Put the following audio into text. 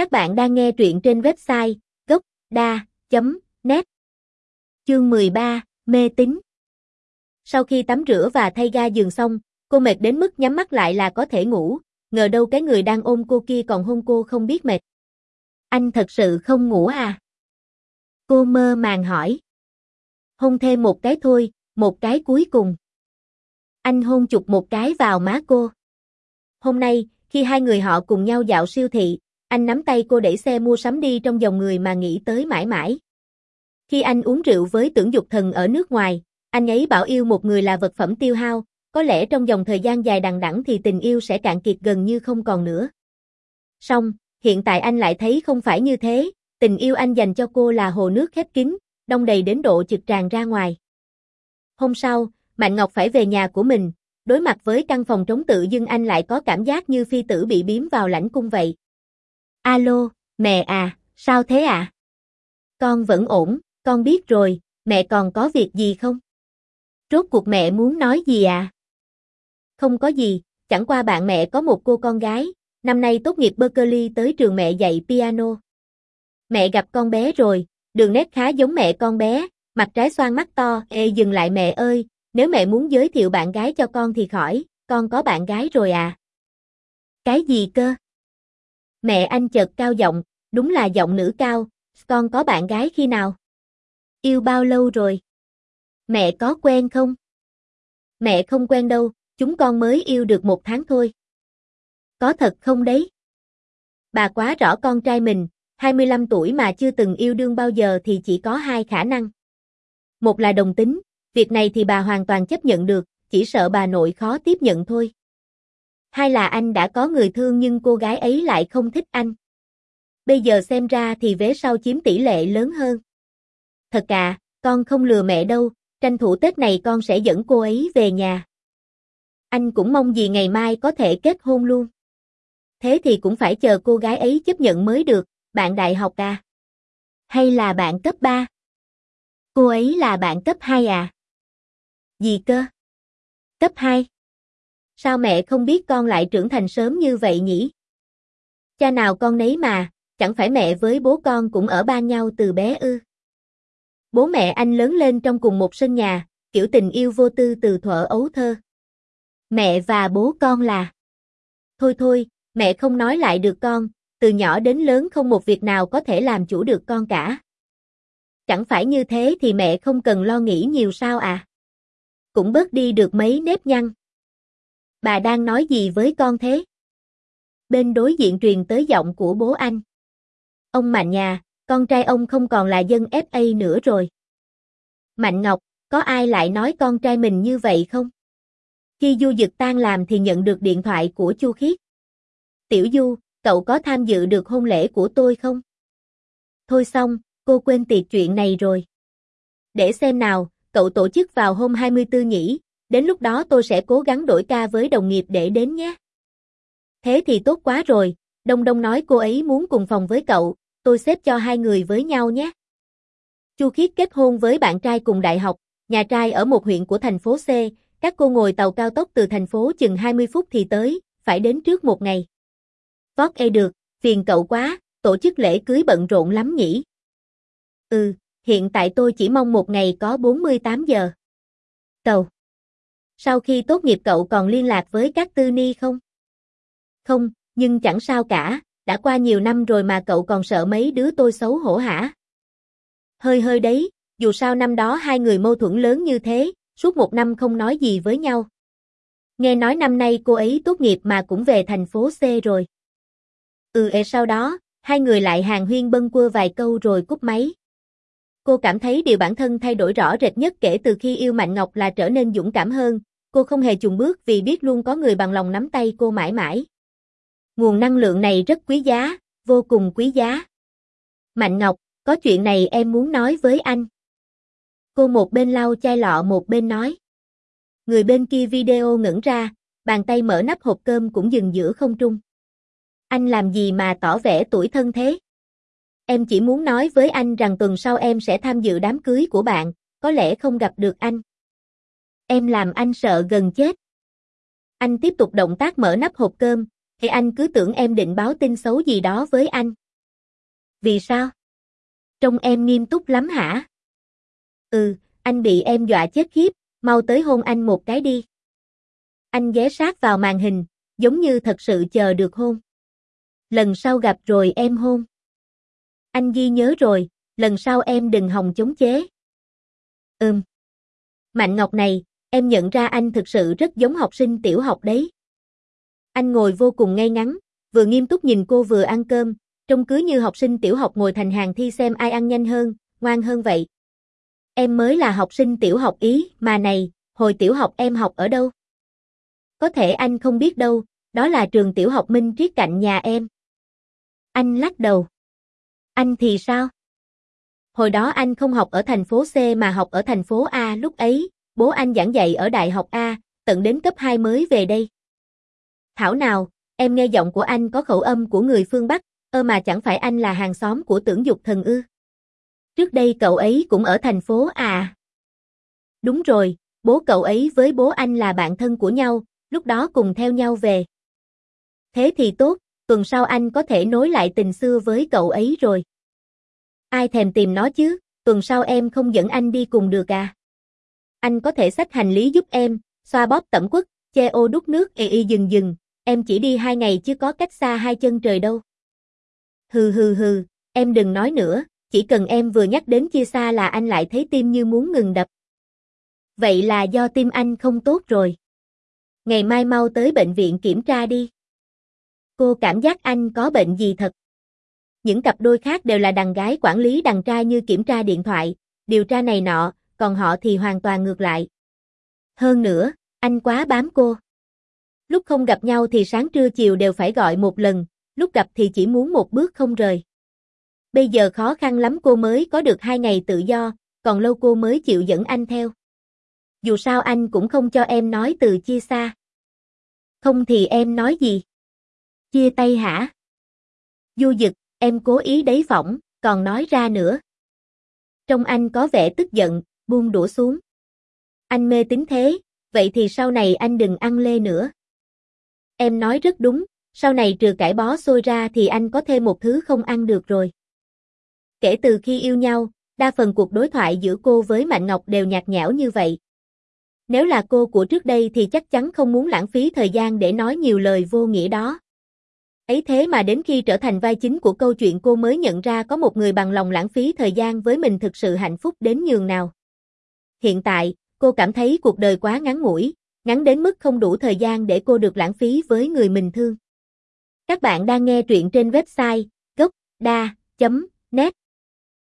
Các bạn đang nghe truyện trên website gốc.da.net Chương 13, Mê tín Sau khi tắm rửa và thay ga giường xong, cô mệt đến mức nhắm mắt lại là có thể ngủ, ngờ đâu cái người đang ôm cô kia còn hôn cô không biết mệt. Anh thật sự không ngủ à? Cô mơ màng hỏi. Hôn thêm một cái thôi, một cái cuối cùng. Anh hôn chụp một cái vào má cô. Hôm nay, khi hai người họ cùng nhau dạo siêu thị, anh nắm tay cô đẩy xe mua sắm đi trong dòng người mà nghĩ tới mãi mãi. Khi anh uống rượu với tưởng dục thần ở nước ngoài, anh ấy bảo yêu một người là vật phẩm tiêu hao, có lẽ trong dòng thời gian dài đằng đẵng thì tình yêu sẽ cạn kiệt gần như không còn nữa. Song, hiện tại anh lại thấy không phải như thế, tình yêu anh dành cho cô là hồ nước khép kín, đông đầy đến độ trực tràn ra ngoài. Hôm sau, Mạnh Ngọc phải về nhà của mình, đối mặt với căn phòng trống tự dưng anh lại có cảm giác như phi tử bị biếm vào lãnh cung vậy. Alo, mẹ à, sao thế ạ? À? Con vẫn ổn, con biết rồi, mẹ còn có việc gì không? Rốt cuộc mẹ muốn nói gì à? Không có gì, chẳng qua bạn mẹ có một cô con gái, năm nay tốt nghiệp Berkeley tới trường mẹ dạy piano. Mẹ gặp con bé rồi, đường nét khá giống mẹ con bé, mặt trái xoan mắt to, ê dừng lại mẹ ơi, nếu mẹ muốn giới thiệu bạn gái cho con thì khỏi, con có bạn gái rồi à. Cái gì cơ? Mẹ anh chợt cao giọng, đúng là giọng nữ cao, con có bạn gái khi nào? Yêu bao lâu rồi? Mẹ có quen không? Mẹ không quen đâu, chúng con mới yêu được một tháng thôi. Có thật không đấy? Bà quá rõ con trai mình, 25 tuổi mà chưa từng yêu đương bao giờ thì chỉ có hai khả năng. Một là đồng tính, việc này thì bà hoàn toàn chấp nhận được, chỉ sợ bà nội khó tiếp nhận thôi. Hai là anh đã có người thương nhưng cô gái ấy lại không thích anh. Bây giờ xem ra thì vé sau chiếm tỷ lệ lớn hơn. Thật à, con không lừa mẹ đâu, tranh thủ Tết này con sẽ dẫn cô ấy về nhà. Anh cũng mong gì ngày mai có thể kết hôn luôn. Thế thì cũng phải chờ cô gái ấy chấp nhận mới được, bạn đại học à? Hay là bạn cấp 3? Cô ấy là bạn cấp 2 à? Gì cơ? Cấp 2? Sao mẹ không biết con lại trưởng thành sớm như vậy nhỉ? Cha nào con nấy mà, chẳng phải mẹ với bố con cũng ở ba nhau từ bé ư? Bố mẹ anh lớn lên trong cùng một sân nhà, kiểu tình yêu vô tư từ thuở ấu thơ. Mẹ và bố con là Thôi thôi, mẹ không nói lại được con, từ nhỏ đến lớn không một việc nào có thể làm chủ được con cả. Chẳng phải như thế thì mẹ không cần lo nghĩ nhiều sao à? Cũng bớt đi được mấy nếp nhăn. Bà đang nói gì với con thế? Bên đối diện truyền tới giọng của bố anh. Ông Mạnh nhà, con trai ông không còn là dân FA nữa rồi. Mạnh Ngọc, có ai lại nói con trai mình như vậy không? Khi Du Dực tan làm thì nhận được điện thoại của Chu Khiết. Tiểu Du, cậu có tham dự được hôn lễ của tôi không? Thôi xong, cô quên tiệc chuyện này rồi. Để xem nào, cậu tổ chức vào hôm 24 nhỉ, đến lúc đó tôi sẽ cố gắng đổi ca với đồng nghiệp để đến nhé. Thế thì tốt quá rồi, Đông Đông nói cô ấy muốn cùng phòng với cậu, tôi xếp cho hai người với nhau nhé. Chu Khiết kết hôn với bạn trai cùng đại học, nhà trai ở một huyện của thành phố C, các cô ngồi tàu cao tốc từ thành phố chừng 20 phút thì tới, phải đến trước một ngày. Vót e được, phiền cậu quá, tổ chức lễ cưới bận rộn lắm nhỉ. Ừ, hiện tại tôi chỉ mong một ngày có 48 giờ. Tàu. Sau khi tốt nghiệp cậu còn liên lạc với các tư ni không? Không, nhưng chẳng sao cả, đã qua nhiều năm rồi mà cậu còn sợ mấy đứa tôi xấu hổ hả? Hơi hơi đấy, dù sao năm đó hai người mâu thuẫn lớn như thế, suốt một năm không nói gì với nhau. Nghe nói năm nay cô ấy tốt nghiệp mà cũng về thành phố C rồi. Ừ ê sau đó, hai người lại hàng huyên bâng quơ vài câu rồi cúp máy. Cô cảm thấy điều bản thân thay đổi rõ rệt nhất kể từ khi yêu Mạnh Ngọc là trở nên dũng cảm hơn, cô không hề chùn bước vì biết luôn có người bằng lòng nắm tay cô mãi mãi. Nguồn năng lượng này rất quý giá, vô cùng quý giá. Mạnh Ngọc, có chuyện này em muốn nói với anh. Cô một bên lau chai lọ một bên nói. Người bên kia video ngẩn ra, bàn tay mở nắp hộp cơm cũng dừng giữa không trung. Anh làm gì mà tỏ vẻ tuổi thân thế? Em chỉ muốn nói với anh rằng tuần sau em sẽ tham dự đám cưới của bạn, có lẽ không gặp được anh. Em làm anh sợ gần chết. Anh tiếp tục động tác mở nắp hộp cơm, thì anh cứ tưởng em định báo tin xấu gì đó với anh. Vì sao? Trông em nghiêm túc lắm hả? Ừ, anh bị em dọa chết khiếp, mau tới hôn anh một cái đi. Anh ghé sát vào màn hình, giống như thật sự chờ được hôn. Lần sau gặp rồi em hôn. Anh ghi nhớ rồi, lần sau em đừng hòng chống chế. Ừm. Mạnh Ngọc này, em nhận ra anh thực sự rất giống học sinh tiểu học đấy. Anh ngồi vô cùng ngay ngắn, vừa nghiêm túc nhìn cô vừa ăn cơm, trông cứ như học sinh tiểu học ngồi thành hàng thi xem ai ăn nhanh hơn, ngoan hơn vậy. Em mới là học sinh tiểu học ý, mà này, hồi tiểu học em học ở đâu? Có thể anh không biết đâu, đó là trường tiểu học Minh Triết cạnh nhà em. Anh lắc đầu. Anh thì sao? Hồi đó anh không học ở thành phố C mà học ở thành phố A lúc ấy, bố anh giảng dạy ở Đại học A, tận đến cấp 2 mới về đây. Thảo nào, em nghe giọng của anh có khẩu âm của người phương Bắc, ơ mà chẳng phải anh là hàng xóm của tưởng dục thần ư. Trước đây cậu ấy cũng ở thành phố à. Đúng rồi, bố cậu ấy với bố anh là bạn thân của nhau, lúc đó cùng theo nhau về. Thế thì tốt, tuần sau anh có thể nối lại tình xưa với cậu ấy rồi. Ai thèm tìm nó chứ, tuần sau em không dẫn anh đi cùng được à? Anh có thể xách hành lý giúp em, xoa bóp tẩm quất, che ô đút nước y y dừng dừng, em chỉ đi hai ngày chứ có cách xa hai chân trời đâu. Hừ hừ hừ, em đừng nói nữa, chỉ cần em vừa nhắc đến chia xa là anh lại thấy tim như muốn ngừng đập. Vậy là do tim anh không tốt rồi. Ngày mai mau tới bệnh viện kiểm tra đi. Cô cảm giác anh có bệnh gì thật. Những cặp đôi khác đều là đàn gái quản lý đàn trai như kiểm tra điện thoại, điều tra này nọ, còn họ thì hoàn toàn ngược lại. Hơn nữa, anh quá bám cô. Lúc không gặp nhau thì sáng trưa chiều đều phải gọi một lần, lúc gặp thì chỉ muốn một bước không rời. Bây giờ khó khăn lắm cô mới có được hai ngày tự do, còn lâu cô mới chịu dẫn anh theo. Dù sao anh cũng không cho em nói từ chia xa. Không thì em nói gì? Chia tay hả? Du dực, em cố ý đấy phỏng, còn nói ra nữa. Trong anh có vẻ tức giận, buông đũa xuống. Anh mê tính thế, vậy thì sau này anh đừng ăn lê nữa. Em nói rất đúng, sau này trừ cải bó xôi ra thì anh có thêm một thứ không ăn được rồi. Kể từ khi yêu nhau, đa phần cuộc đối thoại giữa cô với Mạnh Ngọc đều nhạt nhẽo như vậy. Nếu là cô của trước đây thì chắc chắn không muốn lãng phí thời gian để nói nhiều lời vô nghĩa đó. Ấy thế mà đến khi trở thành vai chính của câu chuyện cô mới nhận ra có một người bằng lòng lãng phí thời gian với mình thực sự hạnh phúc đến nhường nào. Hiện tại, cô cảm thấy cuộc đời quá ngắn ngủi, ngắn đến mức không đủ thời gian để cô được lãng phí với người mình thương. Các bạn đang nghe truyện trên website gocda.net